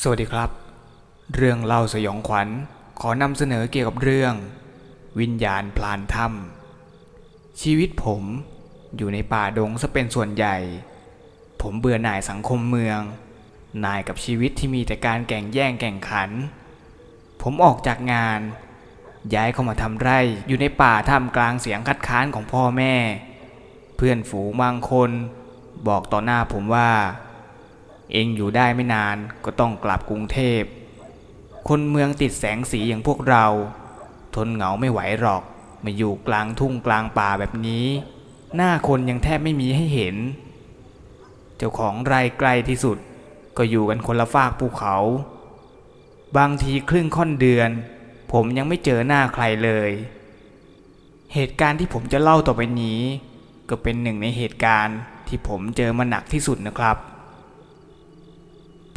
สวัสดีครับ เรื่องเล่าสยองขวัญขอนำเสนอเกี่ยวกับเรื่อง วิญญาณพลานถ้ำชีวิตผมอยู่ในป่าดงซะเป็นส่วนใหญ่ ผมเบื่อหน่ายสังคมเมืองหน่ายกับชีวิตที่มีแต่การแข่งแย่งแข่งขัน ผมออกจากงาน ย้ายเข้ามาทำไร่อยู่ในป่าท่ามกลางเสียงคัดค้านของพ่อแม่ เพื่อนฝูงบางคน บอกต่อหน้าผมว่า เองอยู่ได้ไม่นานก็ต้องกลับกรุงเทพ คนเมืองติดแสงสีอย่างพวกเรา ทนเหงาไม่ไหวหรอก มาอยู่กลางทุ่งกลางป่าแบบนี้ หน้าคนยังแทบไม่มีให้เห็น เจ้าของไร่ใกลที่สุด ก็อยู่กันคนละฟากภูเขา บางทีครึ่งค่อนเดือน ผมยังไม่เจอหน้าใครเลย เหตุการณ์ที่ผมจะเล่าต่อไปนี้ ก็เป็นหนึ่งในเหตุการณ์ที่ผมเจอมาหนักที่สุดนะครับ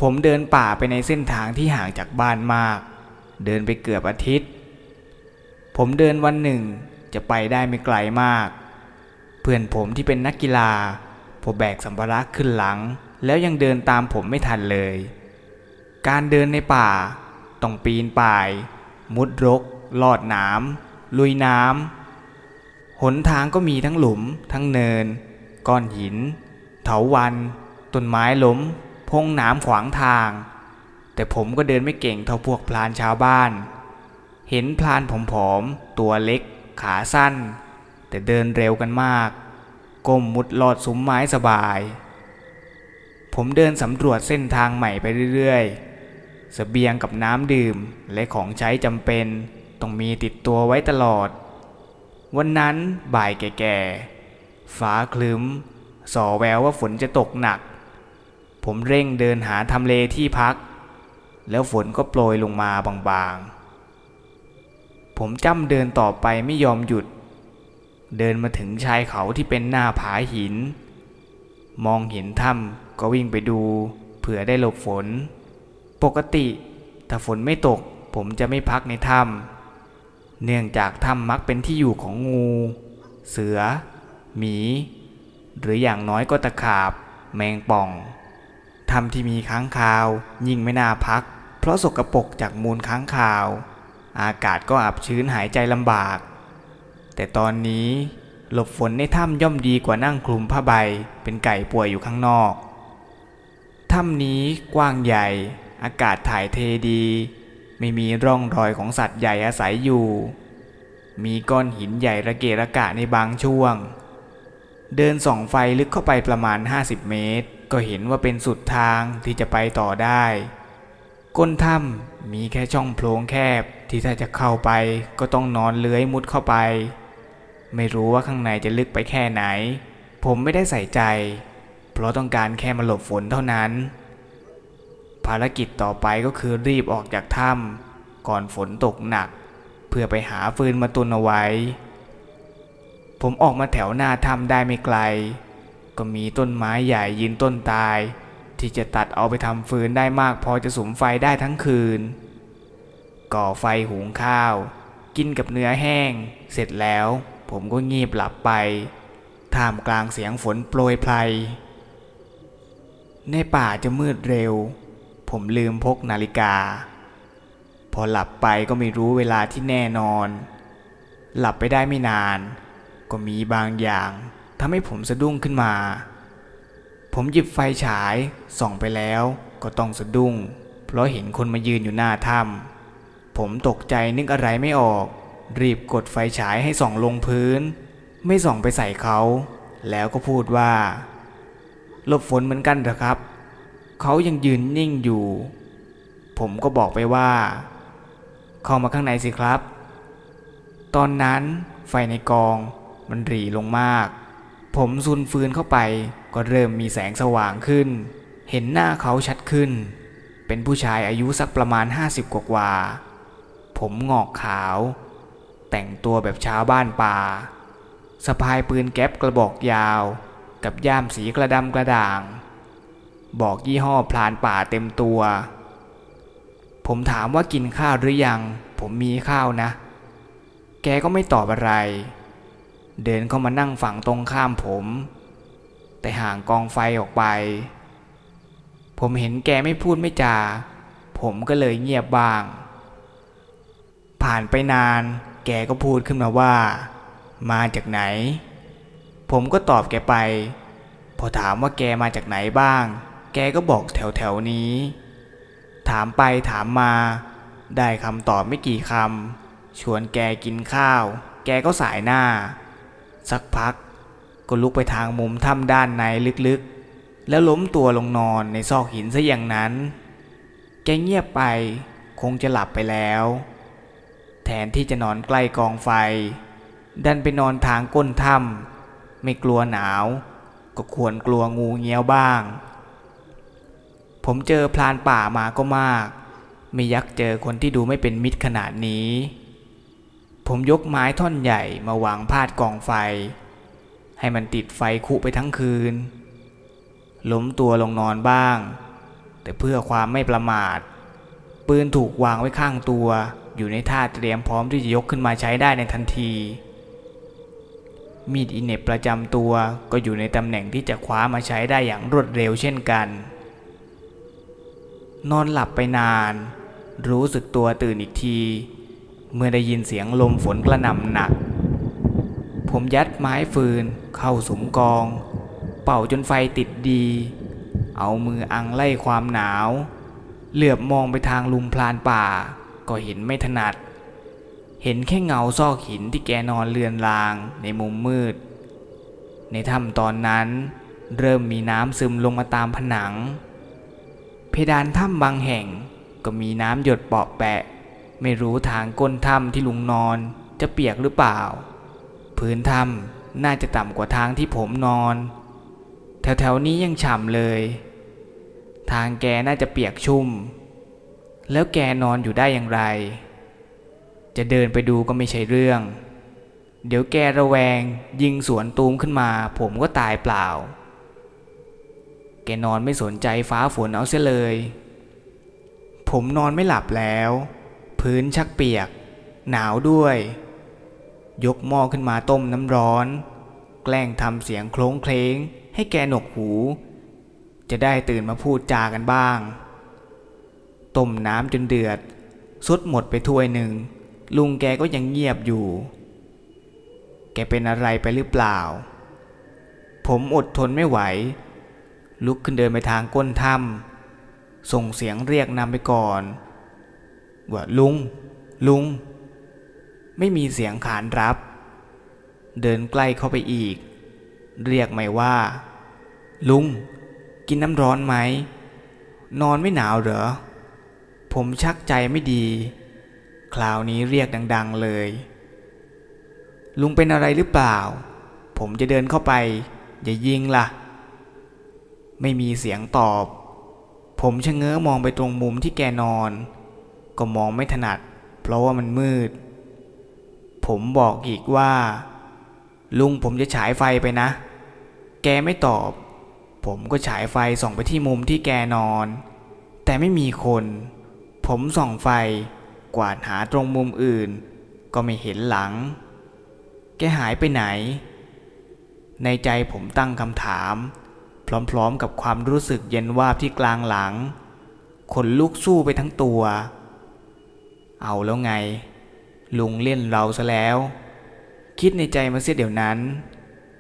ผมเดินป่าไปในเส้นทางที่ห่างจากบ้านมาก เดินไปเกือบอาทิตย์ ผมเดินวันหนึ่งจะไปได้ไม่ไกลมาก เพื่อนผมที่เป็นนักกีฬาพอแบกสัมภาระขึ้นหลัง แล้วยังเดินตามผมไม่ทันเลย การเดินในป่า ต้องปีนป่าย มุดรก ลอดน้ำลุยน้ำหนทางก็มีทั้งหลุม ทั้งเนิน ก้อนหิน เถาวันต้นไม้ล้ม พงหนามขวางทาง แต่ผมก็เดินไม่เก่งเท่าพวกพลานชาวบ้าน เห็นพลานผอมๆตัวเล็ก ขาสั้น แต่เดินเร็วกันมาก ก้มมุดลอดซุ้มไม้สบาย ผมเดินสำรวจเส้นทางใหม่ไปเรื่อยๆเสบียงกับน้ำดื่มและของใช้จำเป็นต้องมีติดตัวไว้ตลอด วันนั้นบ่ายแก่ๆฟ้าคลึ้ม สอแววว่าฝนจะตกหนัก ผมเร่งเดินหาทำเลที่พัก แล้วฝนก็โปรยลงมาบางๆ ผมจ้ำเดินต่อไปไม่ยอมหยุด เดินมาถึงชายเขาที่เป็นหน้าผาหิน มองเห็นถ้ำก็วิ่งไปดู เผื่อได้หลบฝน ปกติ ถ้าฝนไม่ตก ผมจะไม่พักในถ้ำเนื่องจากถ้ำมักเป็นที่อยู่ของงู เสือ หมี หรืออย่างน้อยก็ตะขาบ แมงป่อง ถ้ำที่มีค้างคาว ยิ่งไม่น่าพัก เพราะสกรปรกจากมูลค้างคาว อากาศก็อับชื้นหายใจลำบาก แต่ตอนนี้หลบฝนในถ้ำย่อมดีกว่านั่งคลุมผ้าใบ เป็นไก่ป่วยอยู่ข้างนอก ถ้ำนี้กว้างใหญ่ อากาศถ่ายเทดี ไม่มีร่องรอยของสัตว์ใหญ่อาศัยอยู่ มีก้อนหินใหญ่ระเกะระกะในบางช่วง เดินส่องไฟลึกเข้าไปประมาณ 50 เมตร ก็เห็นว่าเป็นสุดทางที่จะไปต่อได้ ก้นถ้ำมีแค่ช่องโพรงแคบที่ถ้าจะเข้าไปก็ต้องนอนเลื้อยมุดเข้าไป ไม่รู้ว่าข้างในจะลึกไปแค่ไหน ผมไม่ได้ใส่ใจ เพราะต้องการแค่มาหลบฝนเท่านั้น ภารกิจต่อไปก็คือรีบออกจากถ้ำก่อนฝนตกหนัก เพื่อไปหาฟืนมาตุนเอาไว้ ผมออกมาแถวหน้าถ้ำได้ไม่ไกล ก็มีต้นไม้ใหญ่ยืนต้นตาย ที่จะตัดเอาไปทำฟืนได้มากพอจะสุมไฟได้ทั้งคืน ก่อไฟหุงข้าว กินกับเนื้อแห้ง เสร็จแล้ว ผมก็งีบหลับไป ท่ามกลางเสียงฝนโปรยไพรในป่าจะมืดเร็ว ผมลืมพกนาฬิกา พอหลับไปก็ไม่รู้เวลาที่แน่นอน หลับไปได้ไม่นาน ก็มีบางอย่าง ทำให้ผมสะดุ้งขึ้นมา ผมหยิบไฟฉายส่องไปแล้วก็ต้องสะดุ้ง เพราะเห็นคนมายืนอยู่หน้าถ้ำผมตกใจนึกอะไรไม่ออก รีบกดไฟฉายให้ส่องลงพื้น ไม่ส่องไปใส่เขา แล้วก็พูดว่าหลบฝนเหมือนกันเถอะครับ เขายังยืนนิ่งอยู่ ผมก็บอกไปว่า เข้ามาข้างในสิครับ ตอนนั้นไฟในกองมันหรี่ลงมาก ผมซุนฟืนเข้าไปก็เริ่มมีแสงสว่างขึ้น เห็นหน้าเขาชัดขึ้น เป็นผู้ชายอายุสักประมาณ 50 กว่ากว่า ผมงอกขาว แต่งตัวแบบชาวบ้านป่าสะพายปืนแก๊ปกระบอกยาว กับย่ามสีกระดำกระด่าง บอกยี่ห้อพลานป่าเต็มตัว ผมถามว่ากินข้าวหรือยัง ผมมีข้าวนะ แกก็ไม่ตอบอะไร เดินเข้ามานั่งฝั่งตรงข้ามผม แต่ห่างกองไฟออกไป ผมเห็นแกไม่พูดไม่จา ผมก็เลยเงียบบ้าง ผ่านไปนานแกก็พูดขึ้นมาว่า มาจากไหน ผมก็ตอบแกไป พอถามว่าแกมาจากไหนบ้าง แกก็บอกแถวแถวนี้ ถามไปถามมา ได้คำตอบไม่กี่คำชวนแกกินข้าว แกก็สายหน้า สักพัก ก็ลุกไปทางมุมถ้ำด้านในลึกๆ แล้วล้มตัวลงนอนในซอกหินซะอย่างนั้น แกเงียบไปคงจะหลับไปแล้ว แทนที่จะนอนใกล้กองไฟ ดันไปนอนทางก้นถ้ำไม่กลัวหนาว ก็ควรกลัวงูเงี้ยวบ้าง ผมเจอพลานป่ามาก็มาก ไม่ยักเจอคนที่ดูไม่เป็นมิตรขนาดนี้ ผมยกไม้ท่อนใหญ่มาวางพาดกองไฟ ให้มันติดไฟคุไปทั้งคืน ล้มตัวลงนอนบ้าง แต่เพื่อความไม่ประมาท ปืนถูกวางไว้ข้างตัวอยู่ในท่าเตรียมพร้อมที่จะยกขึ้นมาใช้ได้ในทันที มีดอินเนปประจำตัวก็อยู่ในตำแหน่งที่จะคว้ามาใช้ได้อย่างรวดเร็วเช่นกัน นอนหลับไปนาน รู้สึกตัวตื่นอีกที เมื่อได้ยินเสียงลมฝนกระหน่ำหนัก ผมยัดไม้ฟืน เข้าสมกอง เป่าจนไฟติดดี เอามืออังไล่ความหนาว เหลือบมองไปทางลุมพลานป่า ก็เห็นไม่ถนัด เห็นแค่เงาซอกหินที่แกนอนเลือนลางในมุมมืด ในถ้ำตอนนั้นเริ่มมีน้ำซึมลงมาตามผนัง เพดานถ้ำบางแห่งก็มีน้ำหยดเปาะแปะ ไม่รู้ทางก้นถ้ำที่ลุงนอนจะเปียกหรือเปล่า พื้นถ้ำน่าจะต่ำกว่าทางที่ผมนอน แถวๆนี้ยังฉ่ำเลย ทางแกน่าจะเปียกชุ่ม แล้วแกนอนอยู่ได้อย่างไร จะเดินไปดูก็ไม่ใช่เรื่อง เดี๋ยวแกระแวงยิงสวนตูมขึ้นมา ผมก็ตายเปล่า แกนอนไม่สนใจฟ้าฝนเอาเสียเลย ผมนอนไม่หลับแล้ว พื้นชักเปียก หนาวด้วย ยกหม้อขึ้นมาต้มน้ำร้อน แกล้งทำเสียงโคลงเคลงให้แกหนกหู จะได้ตื่นมาพูดจากันบ้าง ต้มน้ำจนเดือดสุดหมดไปถ้วยหนึ่ง ลุงแกก็ยังเงียบอยู่ แกเป็นอะไรไปหรือเปล่า ผมอดทนไม่ไหว ลุกขึ้นเดินไปทางก้นถ้ำส่งเสียงเรียกนำไปก่อน ว่าลุง ลุง ไม่มีเสียงขานรับ เดินใกล้เข้าไปอีก เรียกไม่ว่า ลุง กินน้ำร้อนไหม นอนไม่หนาวเหรอ ผมชักใจไม่ดี คราวนี้เรียกดัง ๆเลย ลุงเป็นอะไรหรือเปล่า ผมจะเดินเข้าไป อย่ายิงล่ะ ไม่มีเสียงตอบ ผมชะเง้อมองไปตรงมุมที่แกนอน ก็มองไม่ถนัด เพราะว่ามันมืด ผมบอกอีกว่า ลุงผมจะฉายไฟไปนะ แกไม่ตอบ ผมก็ฉายไฟส่องไปที่มุมที่แกนอน แต่ไม่มีคน ผมส่องไฟ กวาดหาตรงมุมอื่น ก็ไม่เห็นหลัง แกหายไปไหน ในใจผมตั้งคำถาม พร้อมๆกับความรู้สึกเย็นวาบที่กลางหลังขนลุกสู้ไปทั้งตัว เอาแล้วไง ลุงเล่นเราซะแล้ว คิดในใจมาเสียเดี๋ยวนั้น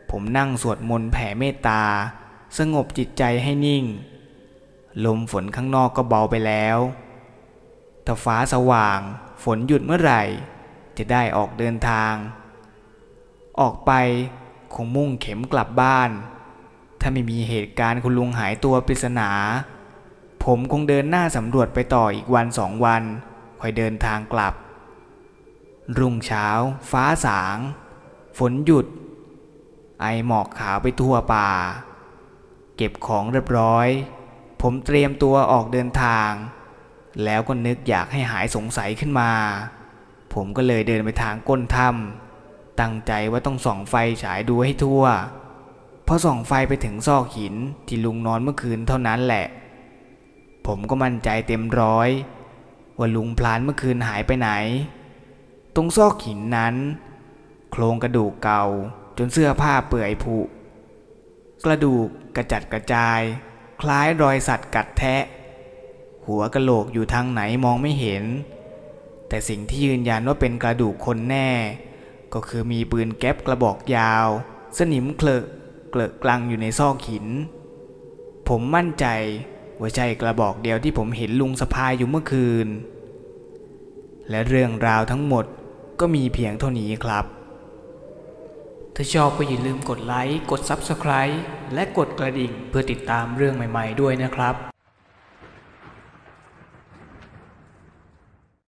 ผมนั่งสวดมนต์แผ่เมตตา สงบจิตใจให้นิ่ง ลมฝนข้างนอกก็เบาไปแล้วถ้าฟ้าสว่าง ฝนหยุดเมื่อไหร่ จะได้ออกเดินทาง ออกไปคงมุ่งเข็มกลับบ้าน ถ้าไม่มีเหตุการณ์คุณลุงหายตัวปริศนา ผมคงเดินหน้าสำรวจไปต่ออีกวันสองวัน ค่อยเดินทางกลับ รุ่งเช้า ฟ้าสาง ฝนหยุด ไอหมอกขาวไปทั่วป่า เก็บของเรียบร้อย ผมเตรียมตัวออกเดินทาง แล้วก็นึกอยากให้หายสงสัยขึ้นมา ผมก็เลยเดินไปทางก้นถ้ำตั้งใจว่าต้องส่องไฟฉายดูให้ทั่วพอส่องไฟไปถึงซอกหินที่ลุงนอนเมื่อคืนเท่านั้นแหละ ผมก็มั่นใจเต็มร้อย ว่าลุงพลานเมื่อคืนหายไปไหน ตรงซอกหินนั้น โครงกระดูกเก่าจนเสื้อผ้าเปื่อยผุ กระดูกกระจัดกระจาย คล้ายรอยสัตว์กัดแทะ หัวกะโหลกอยู่ทางไหนมองไม่เห็น แต่สิ่งที่ยืนยันว่าเป็นกระดูกคนแน่ ก็คือมีปืนแก๊ปกระบอกยาว สนิมเคลอะเกลอะกลังอยู่ในซอกหิน ผมมั่นใจ ว่าใช่กระบอกเดียวที่ผมเห็นลุงสะพายอยู่เมื่อคืน และเรื่องราวทั้งหมดก็มีเพียงเท่านี้ครับ ถ้าชอบก็อย่าลืมกดไลค์ กด Subscribe และกดกระดิ่งเพื่อติดตามเรื่องใหม่ ๆ ด้วยนะครับ